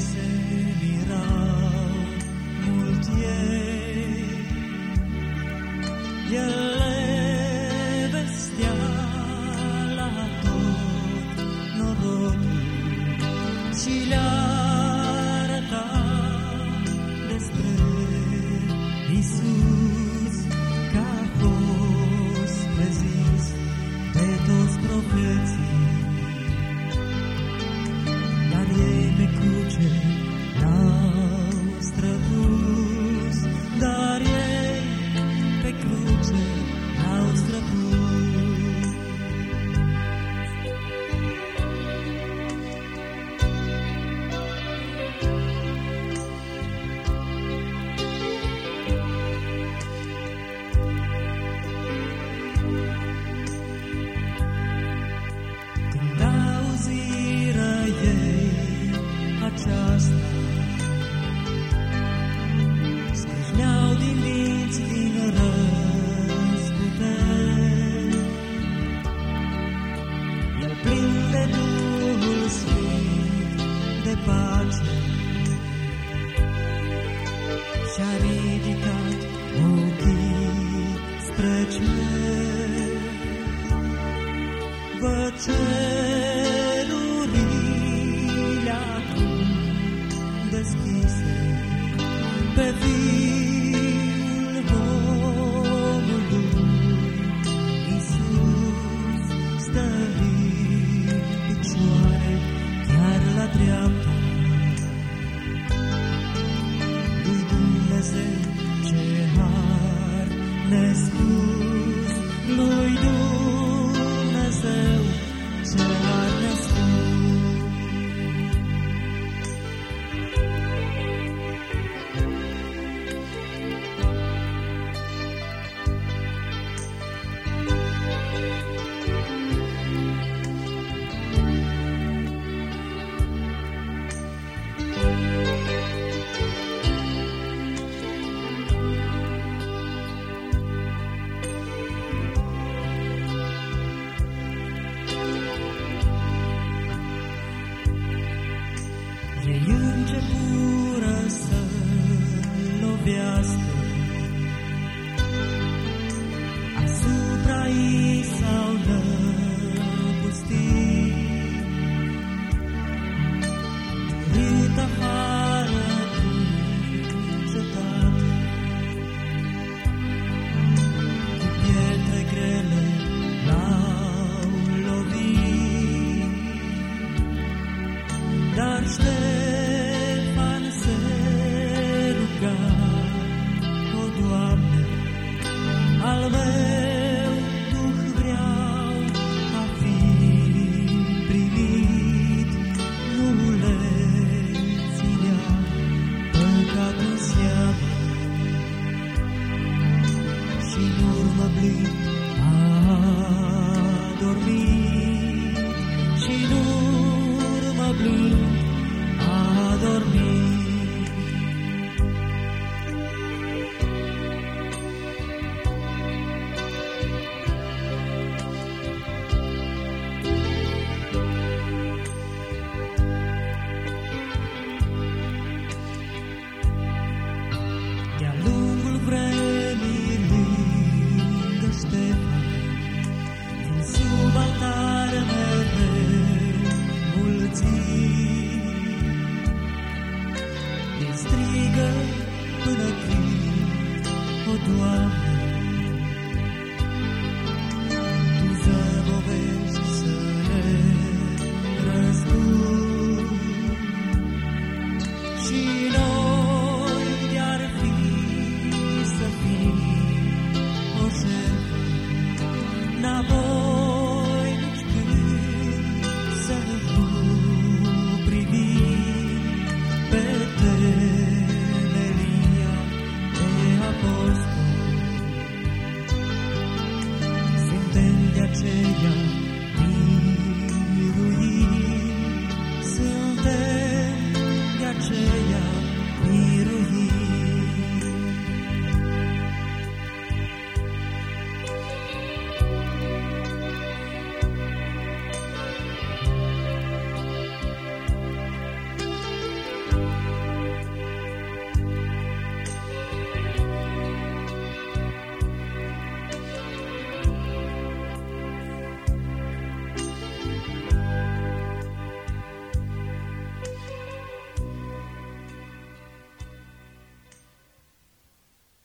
se mira mult ei. El eres tú. Ștefan se ruga, O, Doamne, al meu Duh vreau a fi primit, nu le ținea păcatul seama și nu mă blind. toi. 这样。